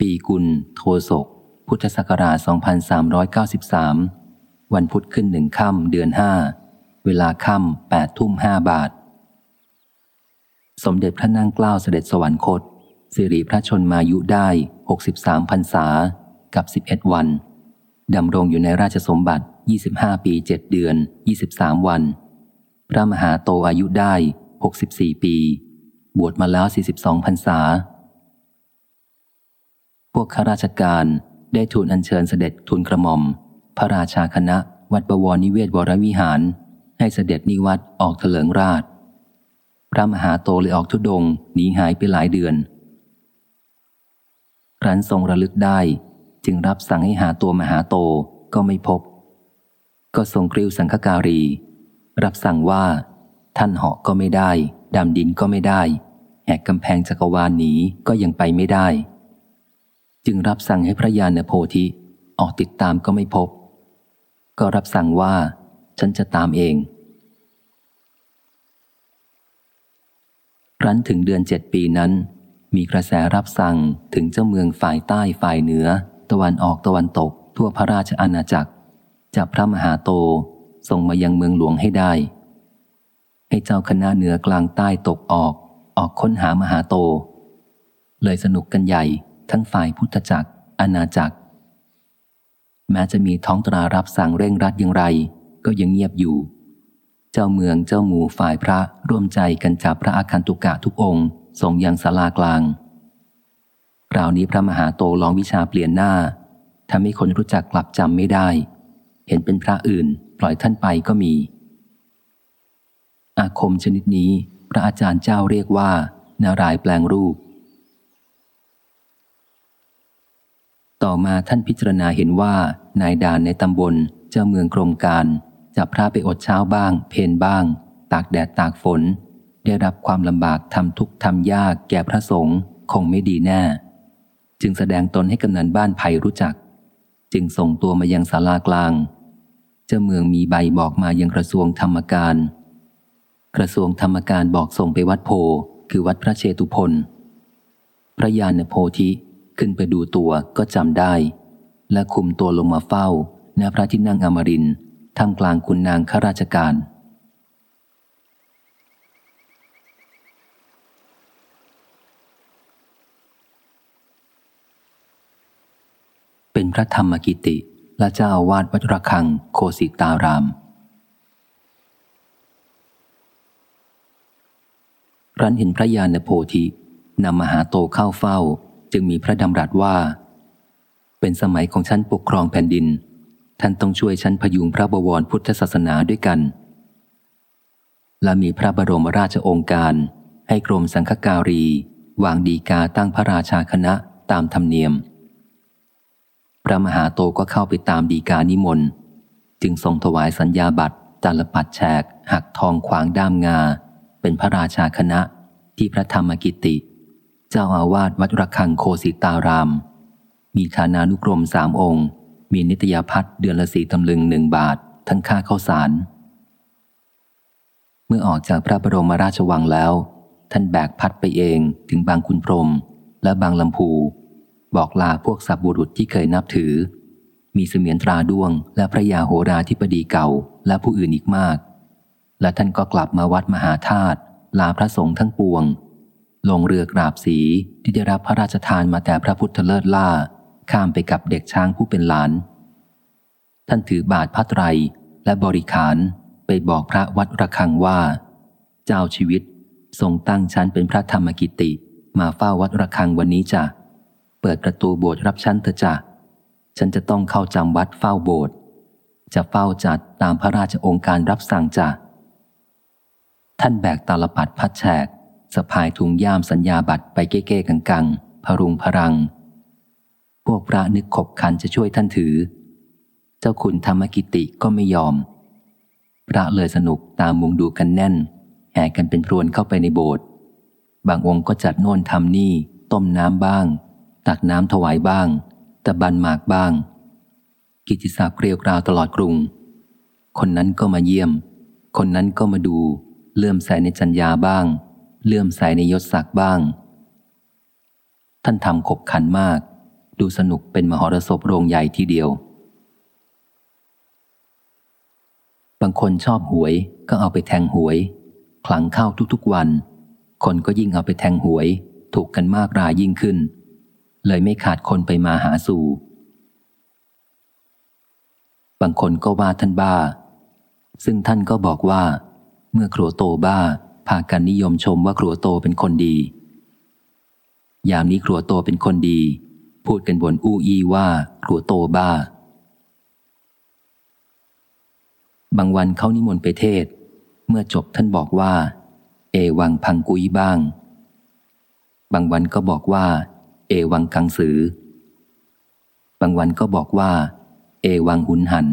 ปีกุล โทศก พุทธศักราช 2393 วันพุธขึ้นหนึ่งค่ำเดือนห้า เวลาค่ำแปดทุ่มห้าบาท สมเด็จพระนางเกล้าเสด็จสวรรคต สิริพระชนมายุได้ 63พรรษา กับ 11 วัน ดำรงอยู่ในราชสมบัติ 25 ปี 7 เดือน 23 วัน พระมหาโตอายุได้ 64 ปี บวชมาแล้ว 42พรรษา พวกข้าราชการได้ทูลอัญเชิญเสด็จทูลกระหม่อม พระราชาคณะ วัดบวรนิเวศวรวิหาร ให้เสด็จนิวัตออกเถลิงราช พระมหาโตเลยออกทุดงหนีหายไปหลายเดือนครั้นทรงระลึกได้จึงรับสั่งให้หาตัวมหาโตก็ไม่พบ ก็ทรงกริ้วสังฆการี รับสั่งว่า ท่านเหาะก็ไม่ได้ ดำดินก็ไม่ได้ แหกกำแพงจักรวาลหนีก็ยังไปไม่ได้ จึงรับสั่งให้พระยาณโพธิออกติดตามก็ไม่พบ ก็รับสั่งว่า ฉันจะตามเองรั้นถึงเดือนเจ็ดปีนั้น มีกระแสรับสั่งถึงเจ้าเมืองฝ่ายใต้ฝ่ายเหนือ ตะวันออกตะวันตก ทั่วพระราชอาณาจักร จากพระมหาโตส่งมายังเมืองหลวงให้ได้ ให้เจ้าคณะเหนือกลางใต้ตกออก ออกค้นหามหาโต เลยสนุกกันใหญ่ ทั้งฝ่ายพุทธจักร อาณาจักร แม้จะมีท้องตรารับสั่งเร่งรัดอย่างไร ก็ยังเงียบอยู่ เจ้าเมืองเจ้าหมู่ฝ่ายพระร่วมใจกันจับพระอาคันตุกะทุกองค์ส่งยังศาลากลางคราวนี้พระมหาโตลองวิชาเปลี่ยนหน้าทำให้คนรู้จักกลับจำไม่ได้ เห็นเป็นพระอื่นปล่อยท่านไปก็มี อาคมชนิดนี้ พระอาจารย์เจ้าเรียกว่า นารายแปลงรูป ต่อมาท่านพิจารณาเห็นว่านายดานในตำบลเจ้าเมืองกรมการจับพระไปอดเช้าบ้าง เพนบ้าง ตากแดดตากฝน ได้รับความลำบากทำทุกข์ทำยากแก่พระสงฆ์คงไม่ดีแน่ จึงแสดงตนให้กำนันบ้านไผ่รู้จัก จึงส่งตัวมายังศาลากลาง เจ้าเมืองมีใบบอกมายังกระทรวงธรรมการ กระทรวงธรรมการบอกส่งไปวัดโพคือวัดพระเชตุพนพระยาณโพธิ ขึ้นไปดูตัวก็จำได้ และคุมตัวลงมาเฝ้าณพระที่นั่งอมรินท่ามกลางคุณนางข้าราชการ เป็นพระธรรมกิติและเจ้าอาวาสวัดระฆังโคสิตารามรันเห็นพระยาณโพธินำมหาโตเข้าเฝ้า จึงมีพระดำรัสว่า เป็นสมัยของฉันปกครองแผ่นดิน ท่านต้องช่วยฉันพยุงพระบวรพุทธศาสนาด้วยกัน และมีพระบรมราชองค์การ ให้กรมสังฆการี วางดีกาตั้งพระราชาคณะตามธรรมเนียม พระมหาโตก็เข้าไปตามดีกานิมนต์ จึงทรงถวายสัญญาบัตรตาลปัดแฉกหักทองขวางด้ามงา เป็นพระราชาคณะที่พระธรรมกิติ เจ้าอาวาสวัดระฆังโคสิตาราม มีฐานานุกรมสามองค์ มีนิตยพัฒน์เดือนละสีตำลึงหนึ่งบาท ทั้งค่าเข้าสาร เมื่อออกจากพระบรมราชวังแล้ว ท่านแบกพัดไปเองถึงบางคุณพรม และบางลำพู บอกลาพวกสับบุรุษที่เคยนับถือ มีเสมียนตราด้วง และพระยาโหราธิปดีเก่าและผู้อื่นอีกมาก และท่านก็กลับมาวัดมหาธาตุลาพระสงฆ์ทั้งปวง ลงเรือกราบสีที่ได้รับพระราชทานมาแต่พระพุทธเลิศล่า ข้ามไปกับเด็กช้างผู้เป็นหลาน ท่านถือบาทพระไตรและบริขารไปบอกพระวัดระฆังว่า เจ้าชีวิตทรงตั้งฉันเป็นพระธรรมกิติ มาเฝ้าวัดระฆังวันนี้จ้ะเปิดประตูโบสถ์รับฉันเถอะจ้ะฉันจะต้องเข้าจำวัดเฝ้าโบสถ์จะเฝ้าจัดตามพระราชองค์การรับสั่งจ้ะท่านแบกตาลปัดพัดแฉก สะพายถุงย่ามสัญญาบัตรไปเก้ๆกังๆพรุงพรัง พวกพระนึกขบขันจะช่วยท่านถือ เจ้าคุณธรรมกิติก็ไม่ยอม พระเลยสนุกตามมุงดูกันแน่นแห่กันเป็นพรวนเข้าไปในโบสถ์บางองค์ก็จัดโน่นทำนี่ ต้มน้ำบ้าง ตักน้ำถวายบ้างตะบันหมากบ้าง กิติศัพท์เกลียวกราวตลอดกรุง คนนั้นก็มาเยี่ยม คนนั้นก็มาดู เลื่อมใสในจัญญาบ้าง เลื่อมใสในยศศักดิ์บ้าง ท่านทำขบขันมาก ดูสนุกเป็นมหรสพโรงใหญ่ทีเดียว บางคนชอบหวยก็เอาไปแทงหวย คลังเข้าทุกๆวัน คนก็ยิ่งเอาไปแทงหวย ถูกกันมากรายยิ่งขึ้น เลยไม่ขาดคนไปมาหาสู่ บางคนก็ว่าท่านบ้า ซึ่งท่านก็บอกว่า เมื่อครัวโตบ้า พากันนิยมชมว่าครัวโตเป็นคนดี ยามนี้ครัวโตเป็นคนดี พูดกันบนอู้อีว่าครัวโตบ้า บางวันเขานิมนต์ไปเทศ เมื่อจบท่านบอกว่า เอวังพังกุยบ้าง บางวันก็บอกว่า เอวังกังสือ บางวันก็บอกว่า เอวังหุนหัน